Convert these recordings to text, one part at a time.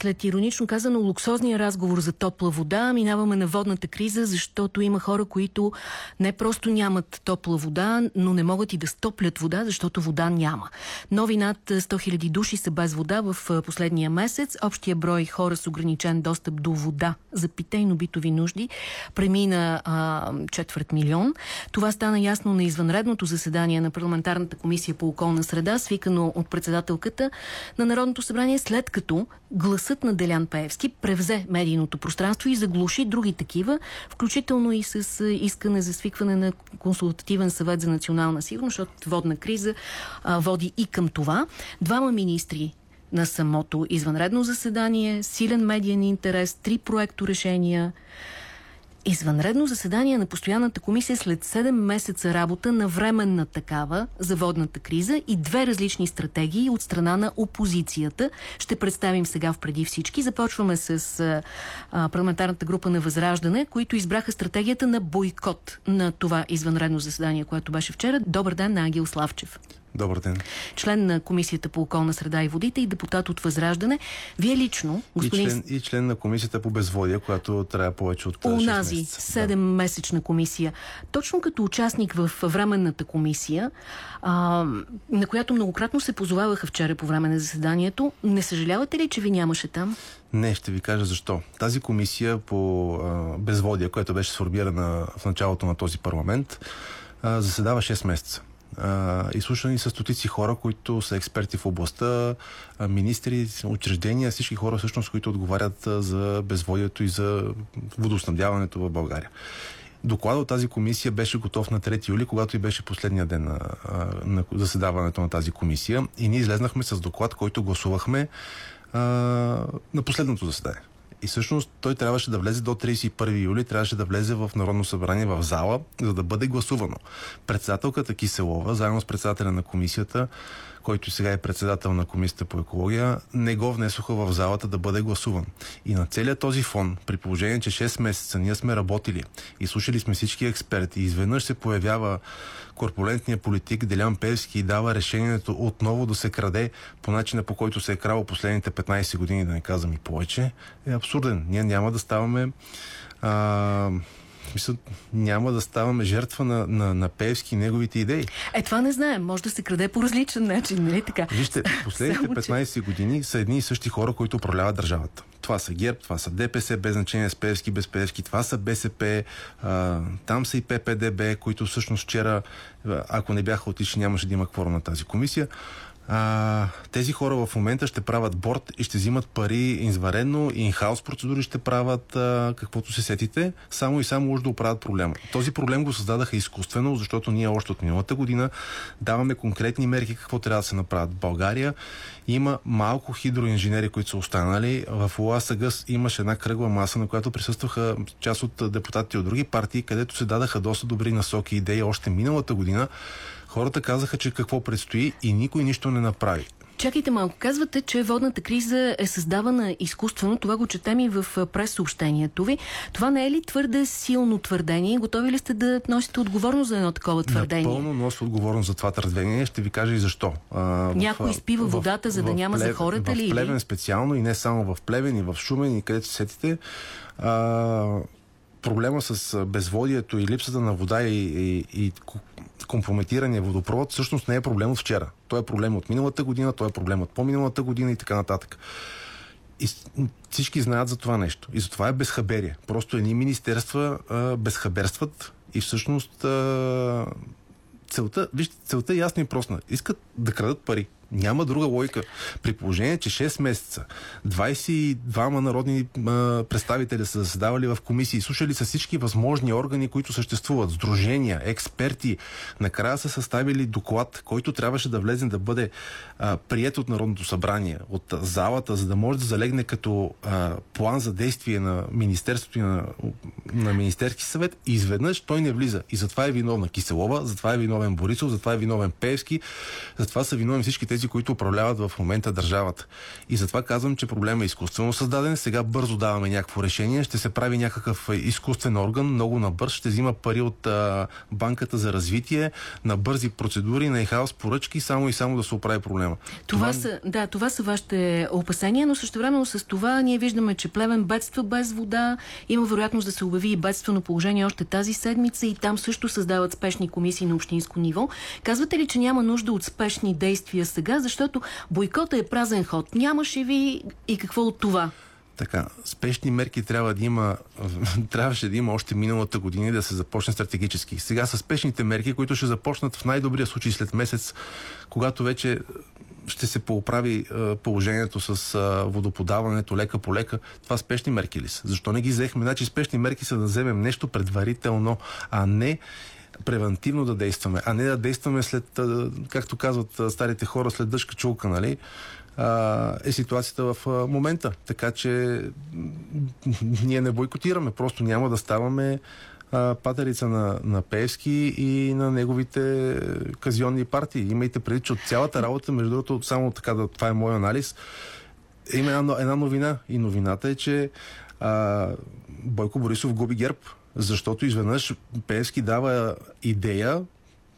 След иронично казано луксозния разговор за топла вода, минаваме на водната криза, защото има хора, които не просто нямат топла вода, но не могат и да стоплят вода, защото вода няма. Нови над 100 000 души са без вода в последния месец. Общия брой хора с ограничен достъп до вода за питейно-битови нужди премина а, четвърт милион. Това стана ясно на извънредното заседание на парламентарната комисия по околна среда, свикано от председателката на Народното събрание, след като гласът на Делян Пеевски превзе медийното пространство и заглуши други такива, включително и с искане за свикване на консултативен съвет за национална сигурност, защото водна криза а, води и към това. Двама министри на самото извънредно заседание, силен медиен интерес, три проекто решения, Извънредно заседание на постоянната комисия след 7 месеца работа на временна такава за водната криза и две различни стратегии от страна на опозицията. Ще представим сега в преди всички. Започваме с а, парламентарната група на Възраждане, които избраха стратегията на бойкот на това извънредно заседание, което беше вчера. Добър ден на Ангел Славчев. Добър ден. Член на Комисията по околна среда и водите и депутат от Възраждане. Вие лично, господин... И член, и член на Комисията по безводие, която трябва повече от 6 Унази, 7-месечна да. комисия. Точно като участник в Временната комисия, а, на която многократно се позоваваха вчера по време на заседанието, не съжалявате ли, че ви нямаше там? Не, ще ви кажа защо. Тази комисия по а, безводие, която беше сформирана в началото на този парламент, а, заседава 6 месеца изслушани са стотици хора, които са експерти в областта, министри, учреждения, всички хора всъщност, които отговарят за безводието и за водоснабдяването в България. Докладът от тази комисия беше готов на 3 юли, когато и беше последния ден на, на заседаването на тази комисия. И ние излезнахме с доклад, който гласувахме а, на последното заседание. И всъщност той трябваше да влезе до 31 юли, трябваше да влезе в Народно събрание в зала, за да бъде гласувано. Председателката Киселова, заедно с председателя на комисията, който сега е председател на Комисията по екология, не го внесоха в залата да бъде гласуван. И на целият този фон, при положение, че 6 месеца ние сме работили и слушали сме всички експерти, изведнъж се появява корпулентния политик Делян Певски и дава решението отново да се краде по начина по който се е крал последните 15 години, да не казвам и повече, е абсурден. Ние няма да ставаме а, смисъл, няма да ставаме жертва на, на, на Певски и неговите идеи. Е, това не знаем. Може да се краде по различен начин, нали така? Вижте, последните 15 години са едни и същи хора, които управляват държавата. Това са ГЕРБ, това са ДПС, без значение с Певски, без Певски, това са БСП, а, там са и ППДБ, които всъщност вчера, ако не бяха отишли, нямаше да има кворум на тази комисия а, тези хора в момента ще правят борт и ще взимат пари изварено, инхаус процедури ще правят а, каквото се сетите, само и само може да оправят проблема. Този проблем го създадаха изкуствено, защото ние още от миналата година даваме конкретни мерки какво трябва да се направят в България. Има малко хидроинженери, които са останали. В УАСАГъс имаше една кръгла маса, на която присъстваха част от депутатите от други партии, където се дадаха доста добри насоки идеи още миналата година Хората казаха, че какво предстои и никой нищо не направи. Чакайте малко. Казвате, че водната криза е създавана изкуствено. Това го четем и в прес-съобщението ви. Това не е ли твърде силно твърдение? Готови ли сте да носите отговорност за едно такова твърдение? Напълно нося отговорност за това твърдение. Ще ви кажа и защо. А, Някой в, изпива в, водата, за да няма плев, за хората в ли? В Плевен специално и не само в Плевен, и в Шумен, и където се сетите. А, проблема с безводието и липсата на вода и, и, и компрометирания водопровод всъщност не е проблем от вчера. Той е проблем от миналата година, той е проблем от по-миналата година и така нататък. И всички знаят за това нещо. И за това е безхаберие. Просто едни министерства а, безхаберстват и всъщност а, целта, вижте, целта е ясна и простна. Искат да крадат пари. Няма друга логика. При положение, че 6 месеца 22 народни а, представители са заседавали в комисии, слушали са всички възможни органи, които съществуват, сдружения, експерти, накрая са съставили доклад, който трябваше да влезе да бъде а, прият от Народното събрание, от залата, за да може да залегне като а, план за действие на Министерството и на, на Министерски съвет и изведнъж той не влиза. И затова е виновна Киселова, затова е виновен Борисов, затова е виновен Певски, затова са виновни всички тези тези, които управляват в момента държавата. И затова казвам, че проблема е изкуствено създаден. Сега бързо даваме някакво решение. Ще се прави някакъв изкуствен орган, много набърз. Ще взима пари от а, банката за развитие, на бързи процедури, на хаос поръчки, само и само да се оправи проблема. Това, това... Са, да, това са вашите опасения, но също времено с това ние виждаме, че Плевен бедства без вода. Има вероятност да се обяви и бедствено положение още тази седмица и там също създават спешни комисии на общинско ниво. Казвате ли, че няма нужда от спешни действия сега, защото бойкота е празен ход? Нямаше ви и какво от това? Така, спешни мерки трябва да има, трябваше да има още миналата година и да се започне стратегически. Сега са спешните мерки, които ще започнат в най-добрия случай след месец, когато вече ще се поправи положението с водоподаването лека по лека. Това спешни мерки ли са? Защо не ги взехме? Значи спешни мерки са да вземем нещо предварително, а не превентивно да действаме, а не да действаме след, както казват старите хора, след дъжка чулка, нали? е ситуацията в момента. Така че ние не бойкотираме, просто няма да ставаме патерица на, на Певски и на неговите казионни партии. Имайте преди, че от цялата работа, между другото, само така да, това е мой анализ, има една, една новина. И новината е, че а, Бойко Борисов губи герб, защото изведнъж Певски дава идея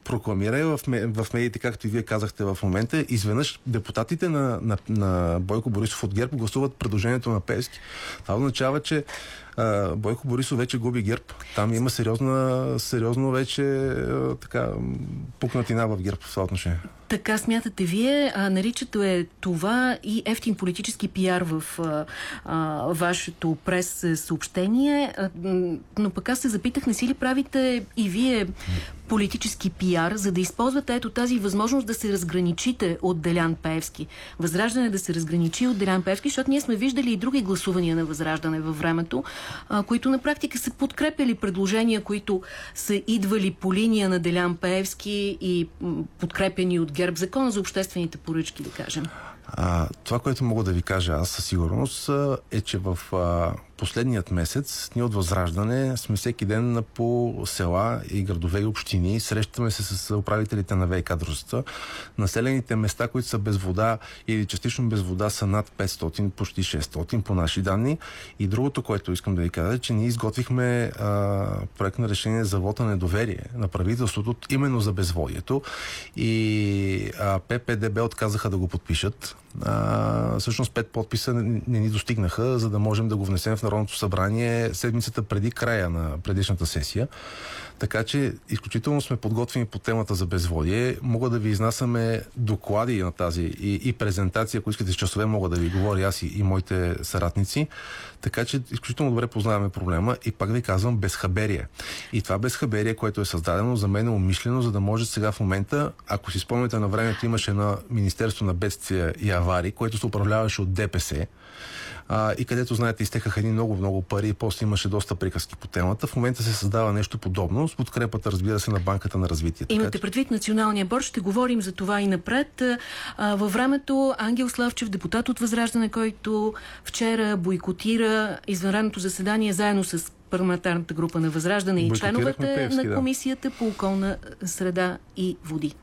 прокламира в, в медиите, както и вие казахте в момента, изведнъж депутатите на, на, на Бойко Борисов от ГЕРБ гласуват предложението на Пески. Това означава, че а, Бойко Борисов вече губи ГЕРБ. Там има сериозна, сериозно вече а, така пукнатина в ГЕРБ в това отношение. Така смятате вие, а, наричате е това и ефтин политически пиар в а, а, вашето прес съобщение, а, но пък аз се запитах, не си ли правите и вие политически пиар, за да използвате ето тази възможност да се разграничите от Делян Пеевски. Възраждане да се разграничи от Делян Пеевски, защото ние сме виждали и други гласувания на Възраждане във времето, а, които на практика са подкрепили предложения, които са идвали по линия на Делян Пеевски и подкрепени от ГЕРБ закона за обществените поръчки, да кажем. А, това, което мога да ви кажа аз със сигурност е, че в а, последният месец ние от Възраждане сме всеки ден по села и градове и общини. Срещаме се с управителите на ВК дружества. Населените места, които са без вода или частично без вода са над 500, почти 600 по наши данни. И другото, което искам да ви кажа, е, че ние изготвихме а, проект на решение за вота недоверие на правителството именно за безводието. И а, ППДБ отказаха да го подпишат. А, всъщност пет подписа не, не ни достигнаха, за да можем да го внесем в Народното събрание седмицата преди края на предишната сесия. Така че изключително сме подготвени по темата за безводие. Мога да ви изнасяме доклади на тази и, и презентация, ако искате с часове, мога да ви говоря аз и, и моите съратници. Така че изключително добре познаваме проблема и пак ви казвам безхаберие. И това безхаберие, което е създадено за мен е умишлено, за да може сега в момента, ако си спомняте на времето имаше на Министерство на бедствия и аварии, което се управляваше от ДПС, а, и където, знаете, изтекаха едни много-много пари и после имаше доста приказки по темата. В момента се създава нещо подобно с подкрепата, разбира се, на Банката на развитие. Имате предвид националния борт, ще говорим за това и напред. А, във времето Ангел Славчев, депутат от Възраждане, който вчера бойкотира извънредното заседание заедно с парламентарната група на Възраждане и членовете на Комисията по околна среда и води.